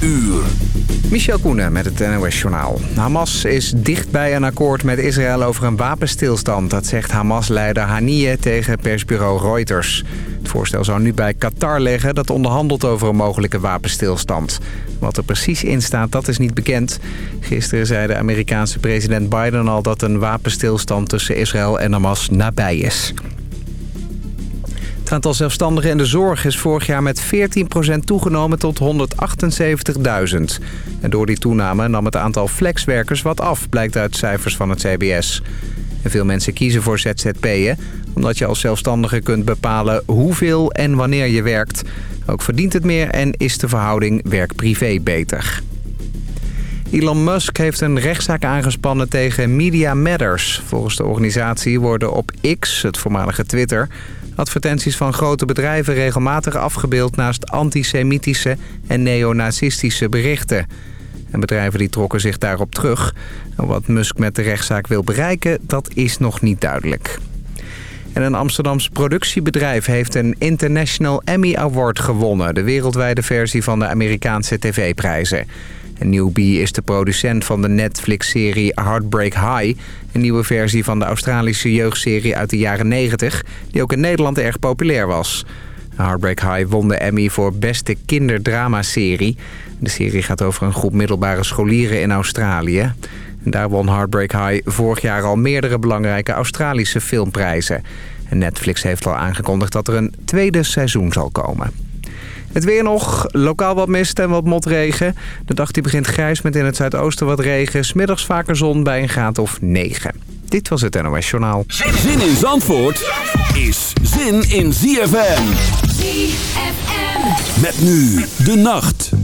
uur. Michel Koenen met het NOS-journaal. Hamas is dichtbij een akkoord met Israël over een wapenstilstand. Dat zegt Hamas-leider Haniyeh tegen persbureau Reuters. Het voorstel zou nu bij Qatar leggen dat onderhandelt over een mogelijke wapenstilstand. Wat er precies in staat, dat is niet bekend. Gisteren zei de Amerikaanse president Biden al dat een wapenstilstand tussen Israël en Hamas nabij is. Het aantal zelfstandigen in de zorg is vorig jaar met 14% toegenomen tot 178.000. En door die toename nam het aantal flexwerkers wat af, blijkt uit cijfers van het CBS. En veel mensen kiezen voor ZZP'en, omdat je als zelfstandige kunt bepalen hoeveel en wanneer je werkt. Ook verdient het meer en is de verhouding werk-privé beter. Elon Musk heeft een rechtszaak aangespannen tegen Media Matters. Volgens de organisatie worden op X, het voormalige Twitter advertenties van grote bedrijven regelmatig afgebeeld... naast antisemitische en neonazistische berichten. En bedrijven die trokken zich daarop terug. Wat Musk met de rechtszaak wil bereiken, dat is nog niet duidelijk. En een Amsterdams productiebedrijf heeft een International Emmy Award gewonnen... de wereldwijde versie van de Amerikaanse tv-prijzen. Newbie is de producent van de Netflix-serie Heartbreak High... een nieuwe versie van de Australische jeugdserie uit de jaren 90... die ook in Nederland erg populair was. Heartbreak High won de Emmy voor beste kinderdrama-serie. De serie gaat over een groep middelbare scholieren in Australië. En daar won Heartbreak High vorig jaar al meerdere belangrijke Australische filmprijzen. En Netflix heeft al aangekondigd dat er een tweede seizoen zal komen. Het weer nog, lokaal wat mist en wat motregen. De dag die begint grijs met in het zuidoosten wat regen. Smiddags vaker zon bij een graad of 9. Dit was het NOS Journaal. Zin in Zandvoort is zin in ZFM. ZFM. Met nu de nacht.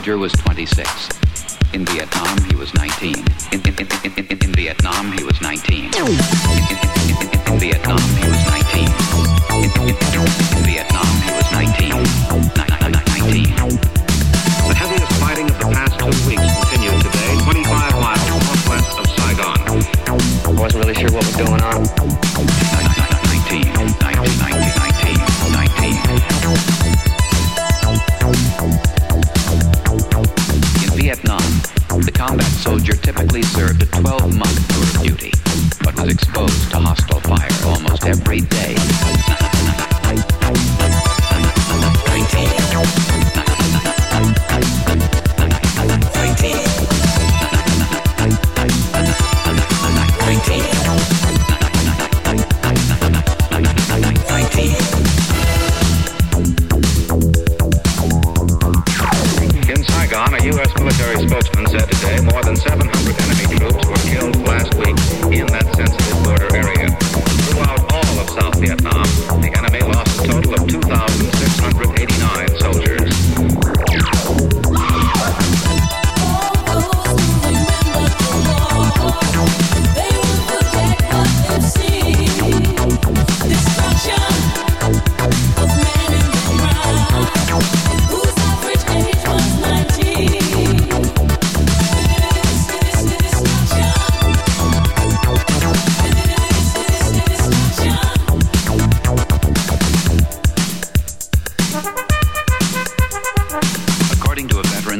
Soldier was 26. In Vietnam, he was 19. In, in, in, in Vietnam, he was 19. In, Vietnam, he was 19. In, Vietnam, he was 19. 19. The heaviest fighting of the past two weeks continued today, 25 wasn't really sure what was going on. 19. 19. 19. 19. Vietnam, the combat soldier typically served a 12-month tour of duty, but was exposed to hostile fire almost every day. 700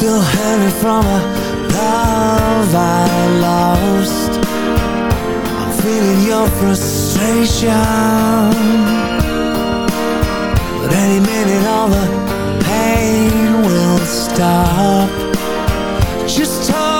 still hanging from a love I lost. I'm feeling your frustration. But any minute all the pain will stop. Just talk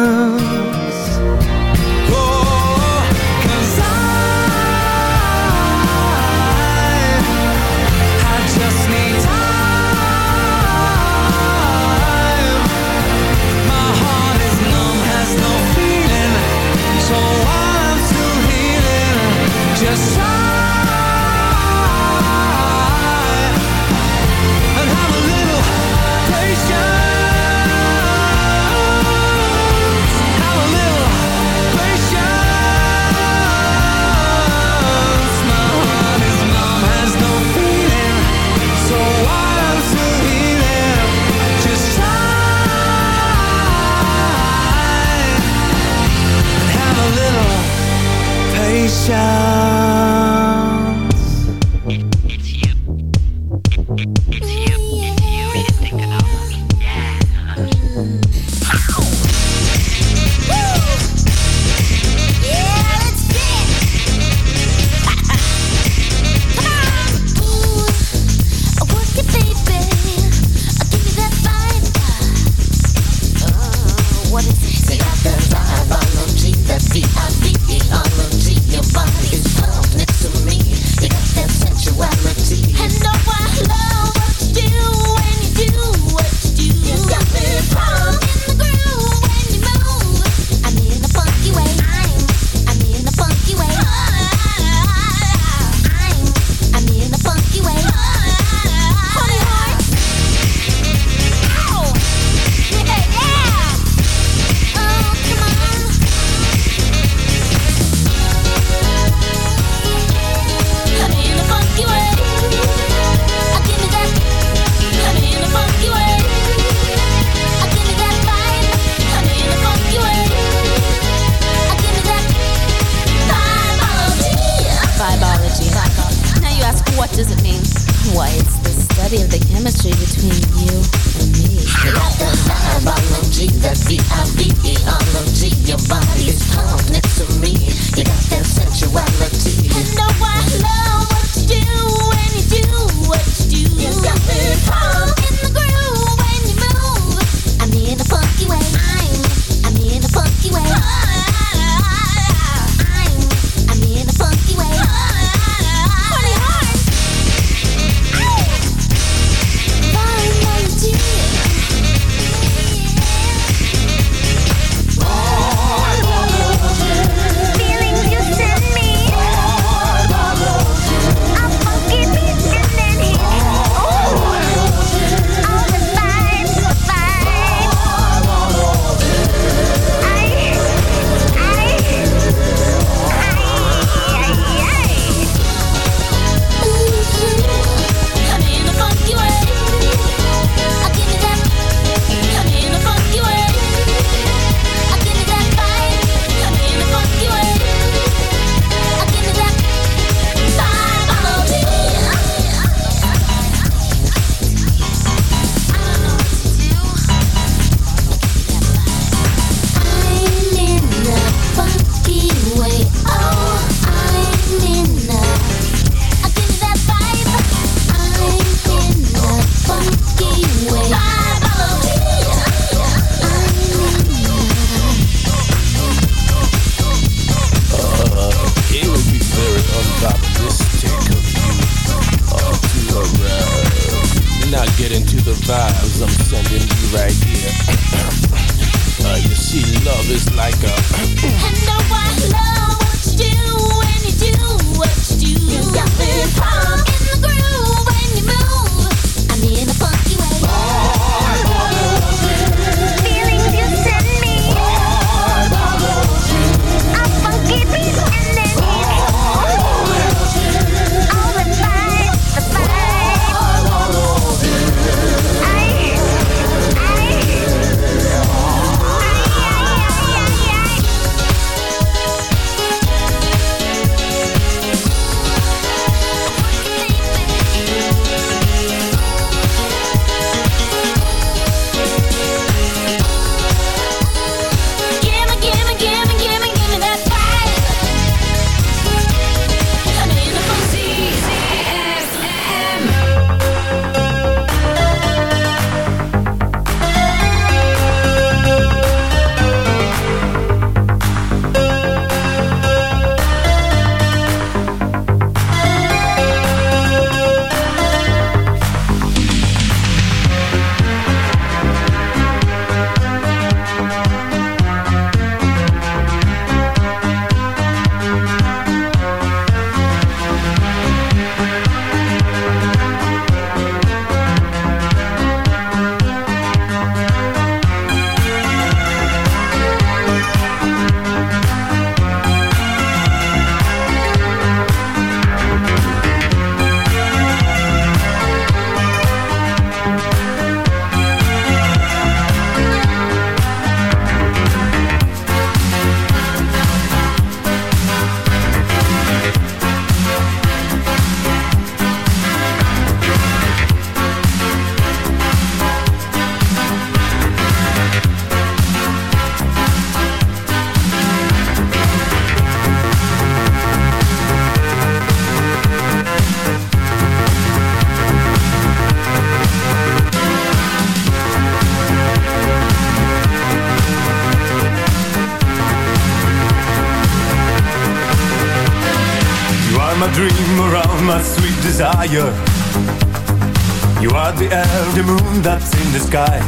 Sky.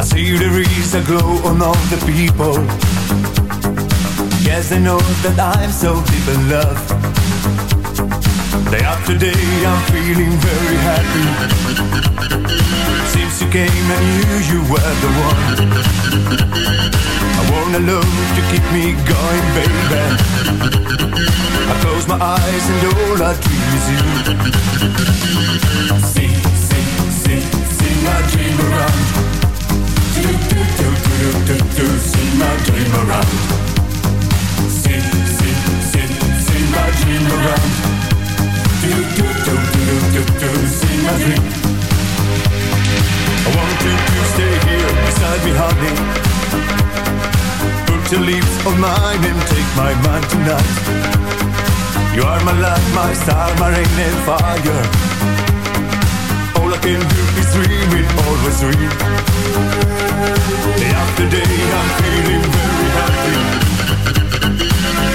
I see there is a glow on all the people. Yes, I know that I'm so deep in love. Day after day, I'm feeling very happy. Since you came, I knew you were the one. I wanna love to keep me going, baby. I close my eyes and all I dream is you. See my dream around. Do, do, do, do, do, do, see my dream around. See, see, see, see my dream around. Do, do, do, do, do, do, see my dream. I want you to stay here beside me, honey. Put your lips on mine and take my mind tonight. You are my light, my star, my rain and fire. All I can do is dream it, always dream. Day after day, I'm feeling very happy.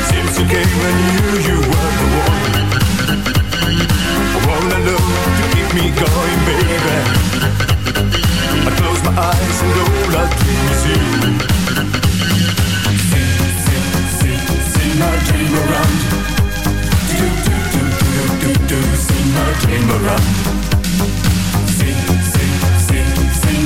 Since you came, I knew you were the one. I wanna to keep me going, baby. I close my eyes and all I dream is you. See, see, see, see my dream around. Do, do, do, do, do, do, see my dream around.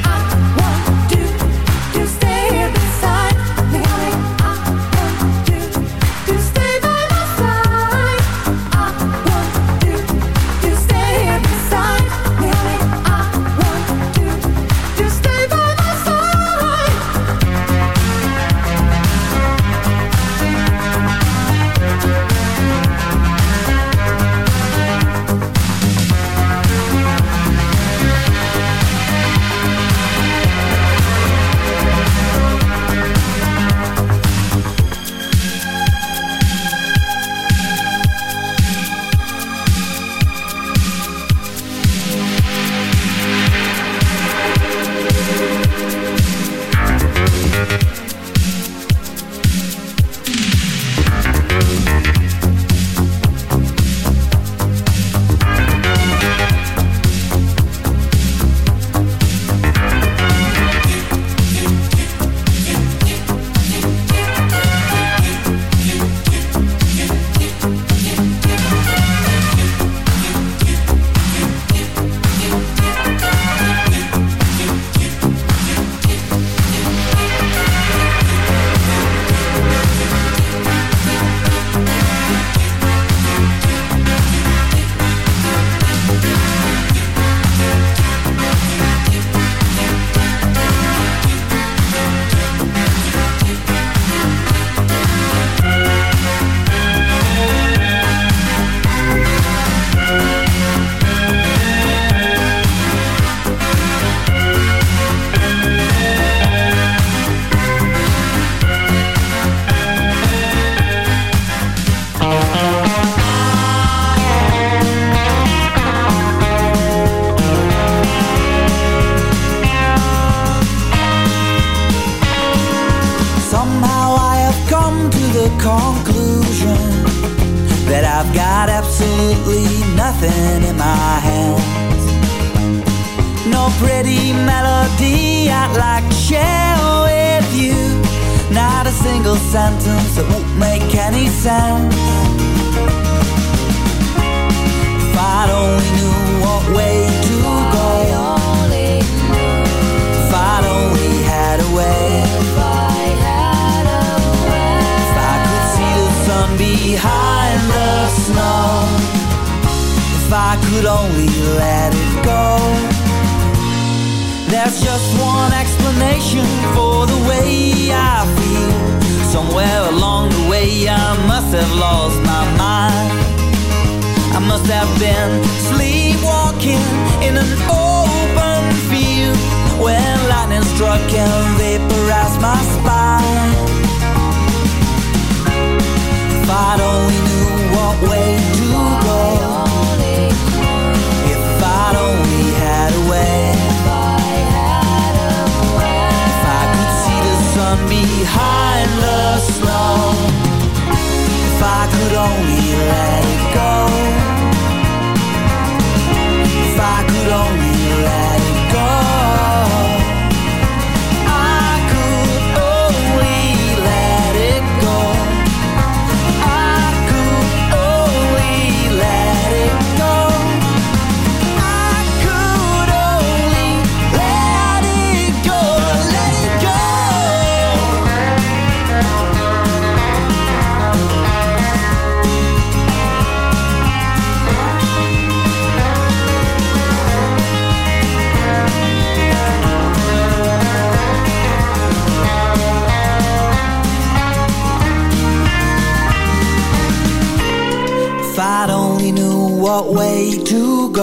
Got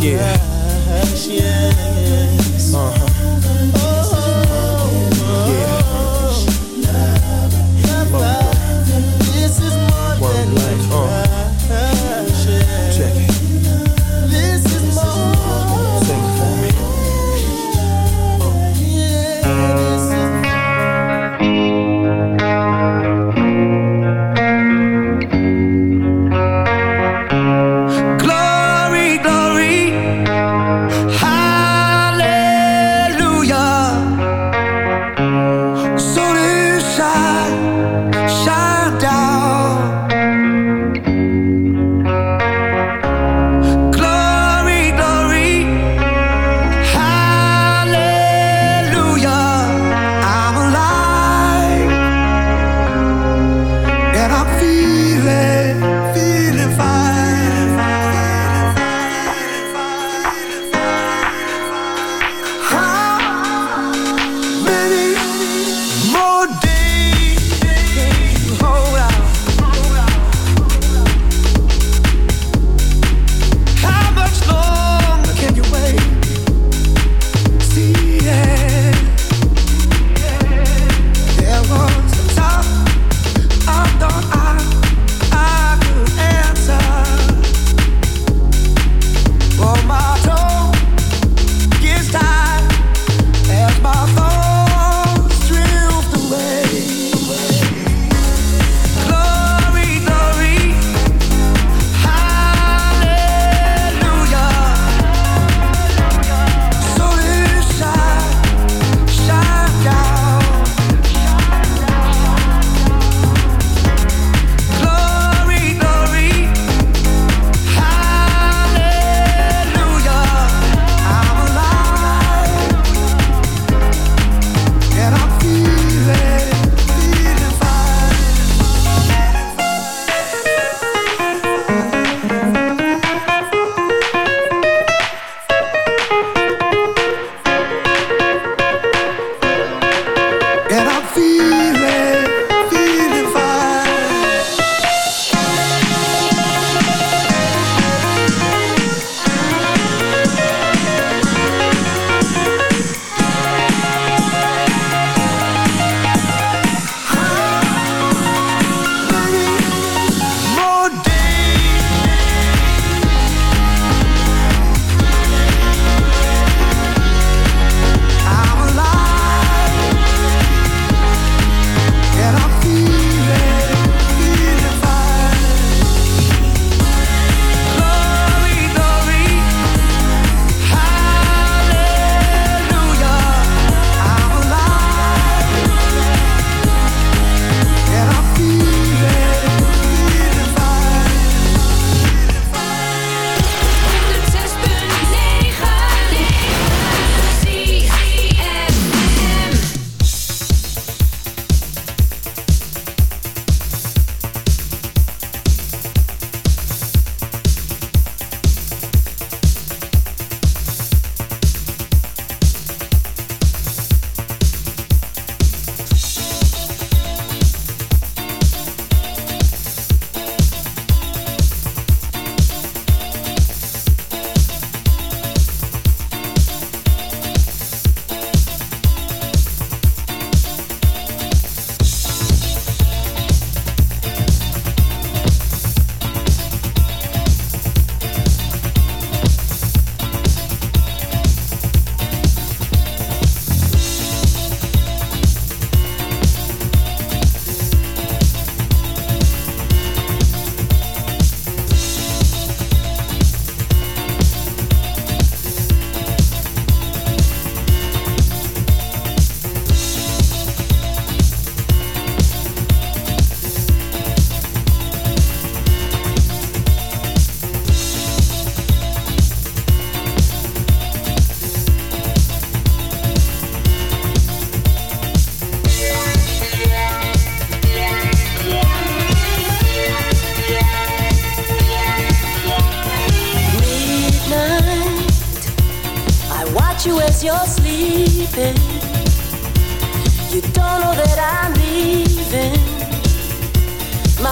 Yeah.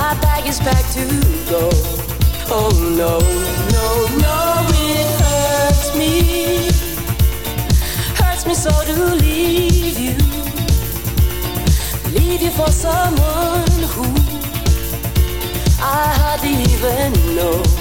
my bag is packed to go. Oh no, no, no, it hurts me. Hurts me so to leave you. Leave you for someone who I hardly even know.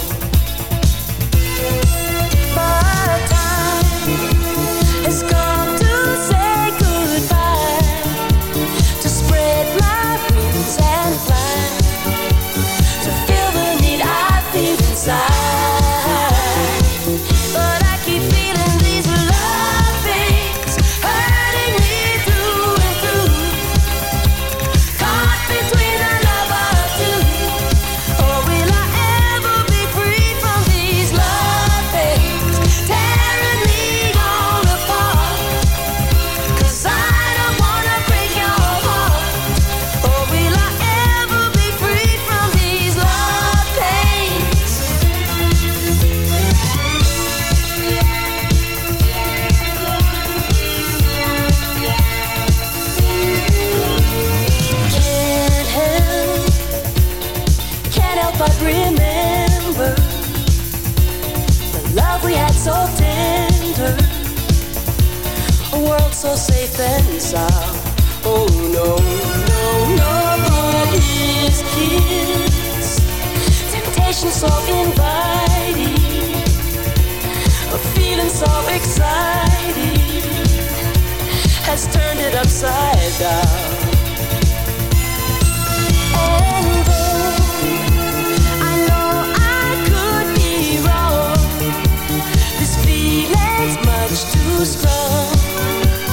conversation so inviting, a feeling so exciting has turned it upside down. And though I know I could be wrong, this feeling's much too strong.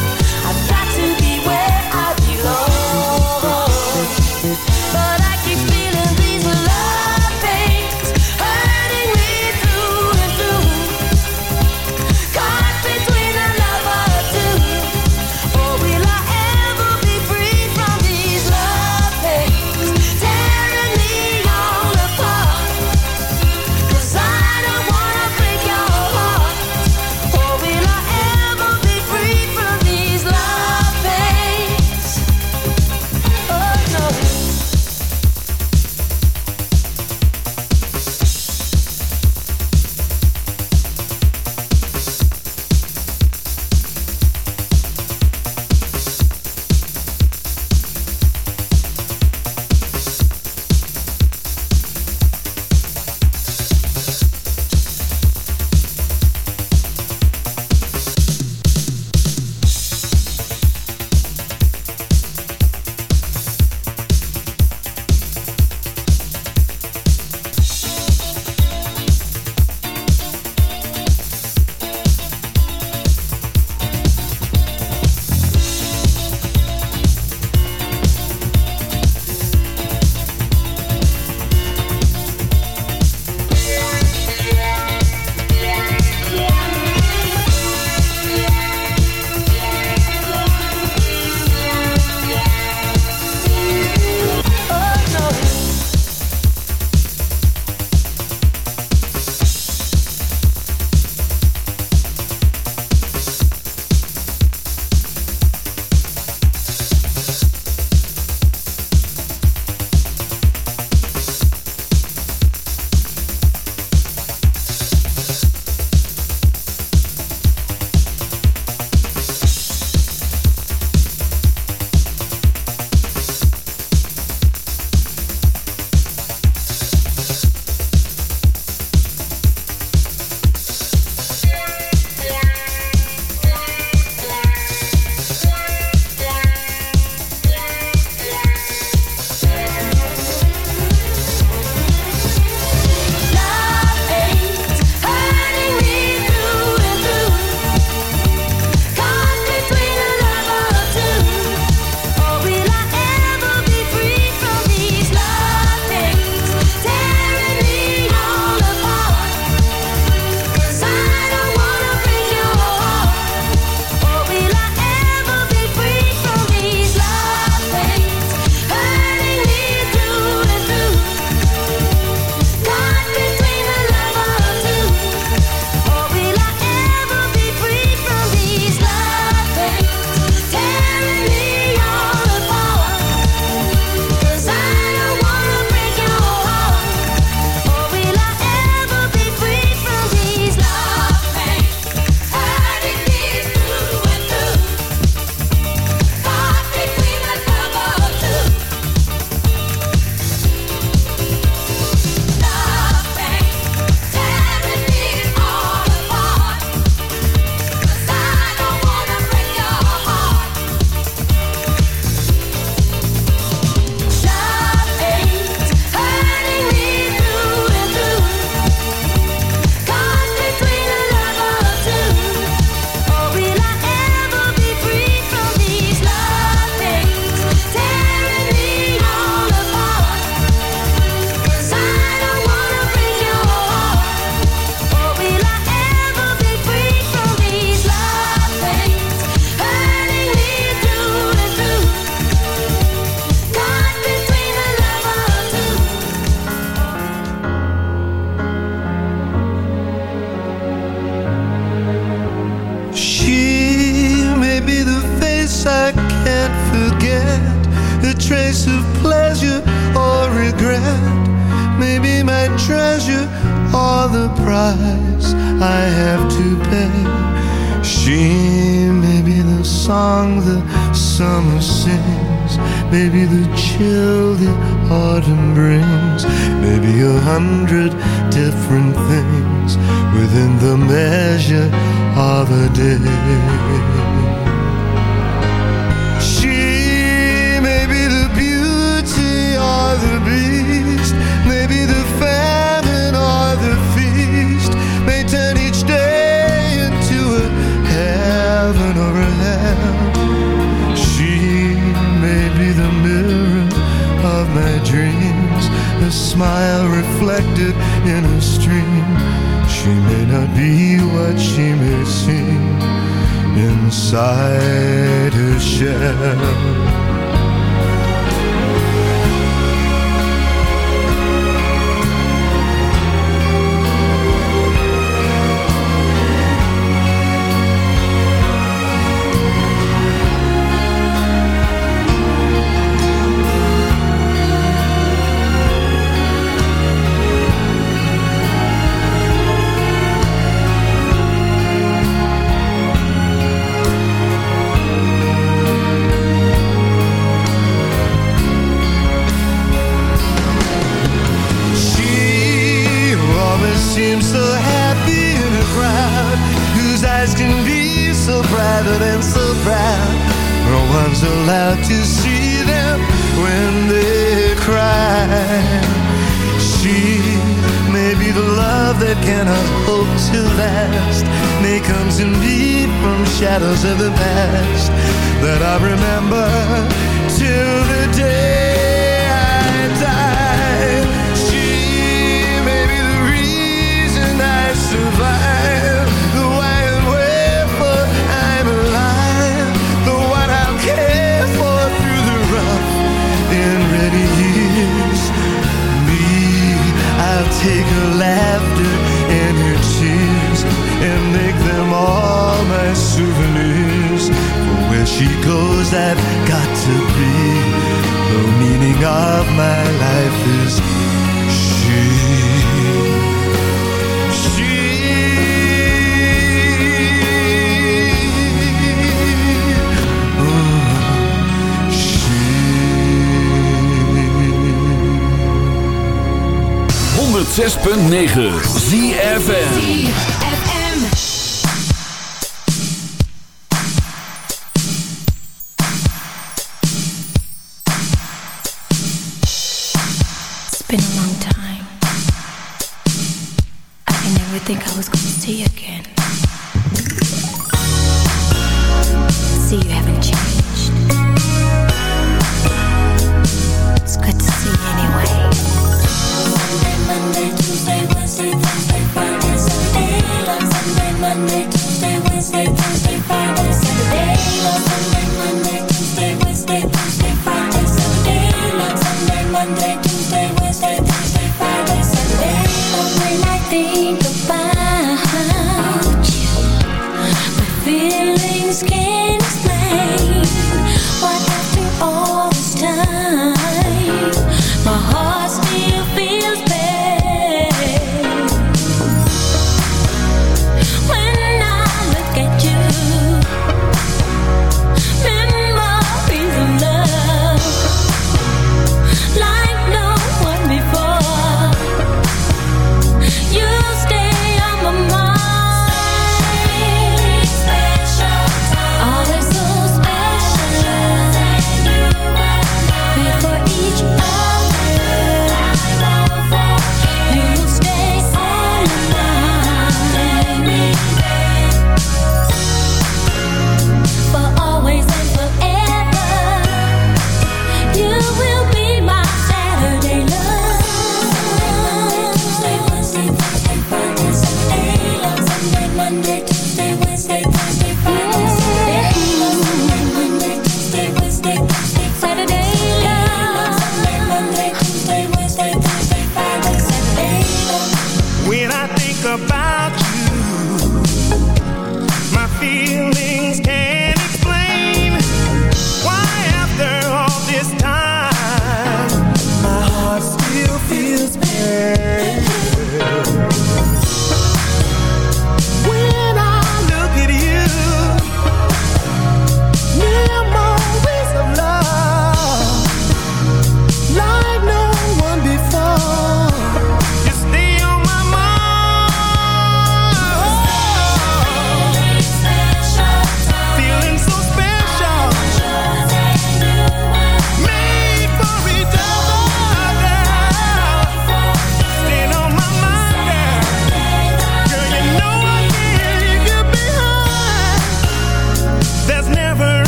9.